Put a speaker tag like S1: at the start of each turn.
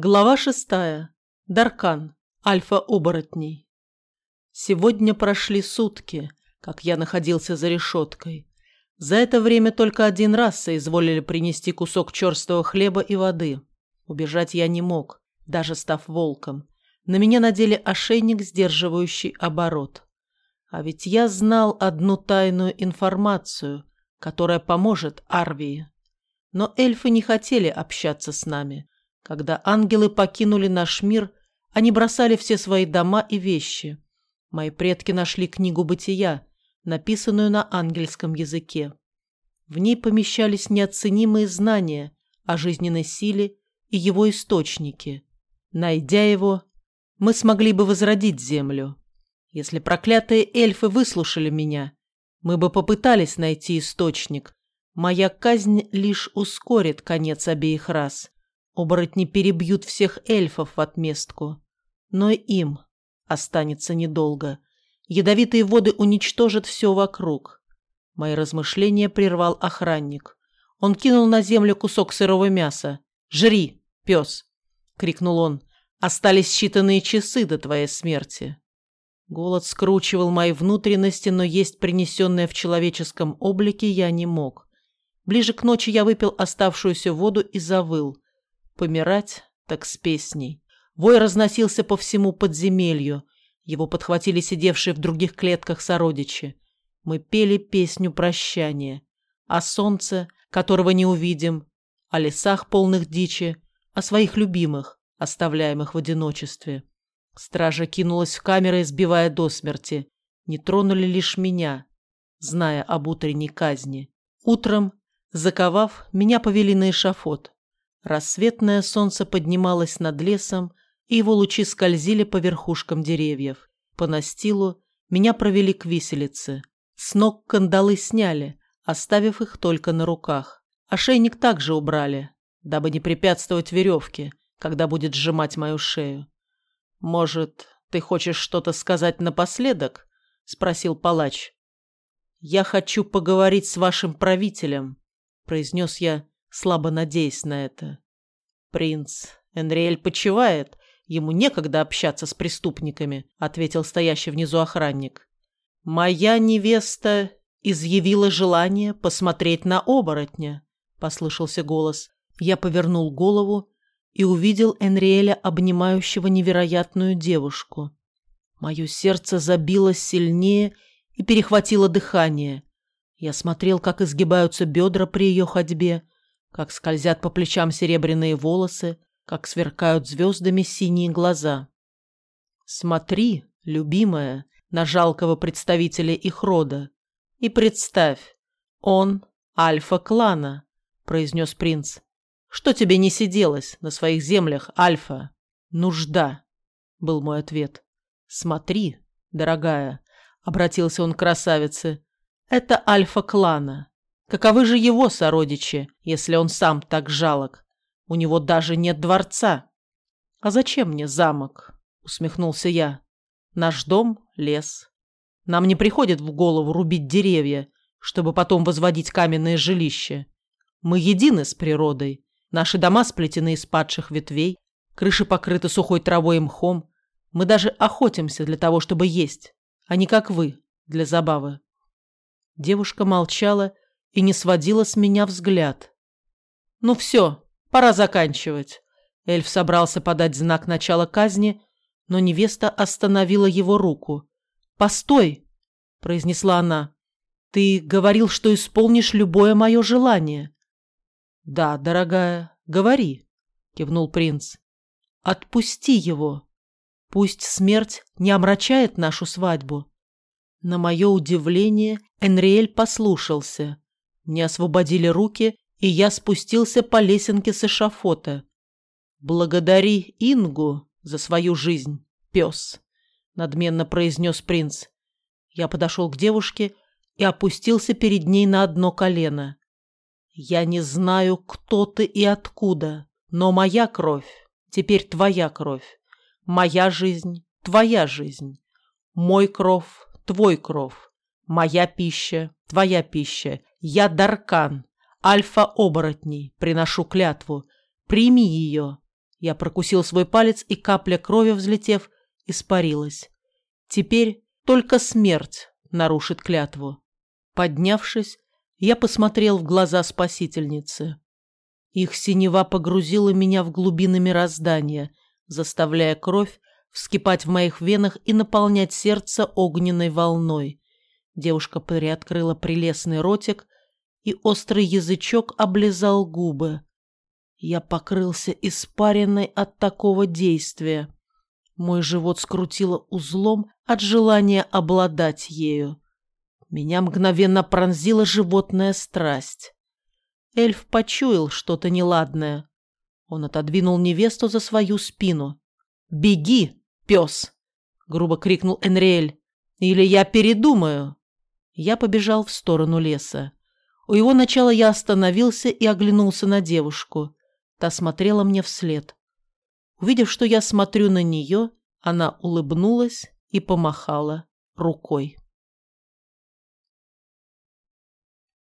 S1: Глава шестая. Даркан. Альфа-оборотней. Сегодня прошли сутки, как я находился за решеткой. За это время только один раз соизволили принести кусок черстого хлеба и воды. Убежать я не мог, даже став волком. На меня надели ошейник, сдерживающий оборот. А ведь я знал одну тайную информацию, которая поможет Арвии. Но эльфы не хотели общаться с нами – когда ангелы покинули наш мир, они бросали все свои дома и вещи. Мои предки нашли книгу бытия, написанную на ангельском языке. В ней помещались неоценимые знания о жизненной силе и его источнике. Найдя его, мы смогли бы возродить Землю. Если проклятые эльфы выслушали меня, мы бы попытались найти источник. Моя казнь лишь ускорит конец обеих рас. Оборотни перебьют всех эльфов в отместку. Но им останется недолго. Ядовитые воды уничтожат все вокруг. Мои размышления прервал охранник. Он кинул на землю кусок сырого мяса. «Жри, пес!» — крикнул он. «Остались считанные часы до твоей смерти». Голод скручивал мои внутренности, но есть принесенное в человеческом облике я не мог. Ближе к ночи я выпил оставшуюся воду и завыл — Помирать так с песней. Вой разносился по всему подземелью. Его подхватили сидевшие в других клетках сородичи. Мы пели песню прощания. О солнце, которого не увидим, о лесах полных дичи, о своих любимых, оставляемых в одиночестве. Стража кинулась в камеры, избивая до смерти. Не тронули лишь меня, зная об утренней казни. Утром, заковав, меня повели на эшафот. Рассветное солнце поднималось над лесом, и его лучи скользили по верхушкам деревьев. По настилу меня провели к виселице. С ног кандалы сняли, оставив их только на руках. Ошейник также убрали, дабы не препятствовать веревке, когда будет сжимать мою шею. «Может, ты хочешь что-то сказать напоследок?» — спросил палач. «Я хочу поговорить с вашим правителем», — произнес я, слабо надеясь на это. «Принц Энриэль почивает, ему некогда общаться с преступниками», ответил стоящий внизу охранник. «Моя невеста изъявила желание посмотреть на оборотня», послышался голос. Я повернул голову и увидел Энриэля, обнимающего невероятную девушку. Мое сердце забилось сильнее и перехватило дыхание. Я смотрел, как изгибаются бедра при ее ходьбе, как скользят по плечам серебряные волосы, как сверкают звездами синие глаза. Смотри, любимая, на жалкого представителя их рода, и представь, он альфа-клана, произнес принц. Что тебе не сиделось на своих землях, альфа? Нужда, был мой ответ. Смотри, дорогая, обратился он к красавице, это альфа-клана. Каковы же его сородичи, если он сам так жалок? У него даже нет дворца. А зачем мне замок? Усмехнулся я. Наш дом — лес. Нам не приходит в голову рубить деревья, чтобы потом возводить каменное жилище. Мы едины с природой. Наши дома сплетены из падших ветвей, крыши покрыты сухой травой и мхом. Мы даже охотимся для того, чтобы есть, а не как вы, для забавы. Девушка молчала и не сводила с меня взгляд. «Ну все, пора заканчивать». Эльф собрался подать знак начала казни, но невеста остановила его руку. «Постой!» – произнесла она. «Ты говорил, что исполнишь любое мое желание». «Да, дорогая, говори», – кивнул принц. «Отпусти его. Пусть смерть не омрачает нашу свадьбу». На мое удивление Энриэль послушался. Мне освободили руки, и я спустился по лесенке с эшафота. «Благодари Ингу за свою жизнь, пес», — надменно произнес принц. Я подошел к девушке и опустился перед ней на одно колено. «Я не знаю, кто ты и откуда, но моя кровь теперь твоя кровь, моя жизнь — твоя жизнь, мой кров — твой кров, моя пища — твоя пища, я Даркан, альфа-оборотней, приношу клятву. Прими ее Я прокусил свой палец, и капля крови, взлетев, испарилась. Теперь только смерть нарушит клятву. Поднявшись, я посмотрел в глаза спасительницы. Их синева погрузила меня в глубины мироздания, заставляя кровь вскипать в моих венах и наполнять сердце огненной волной. Девушка приоткрыла прелестный ротик, и острый язычок облизал губы. Я покрылся испаренной от такого действия. Мой живот скрутило узлом от желания обладать ею. Меня мгновенно пронзила животная страсть. Эльф почуял что-то неладное. Он отодвинул невесту за свою спину. «Беги, пес!» — грубо крикнул Энриэль. «Или я передумаю!» Я побежал в сторону леса. У его начала я остановился и оглянулся на девушку. Та смотрела мне вслед. Увидев, что я смотрю на нее, она улыбнулась и помахала рукой.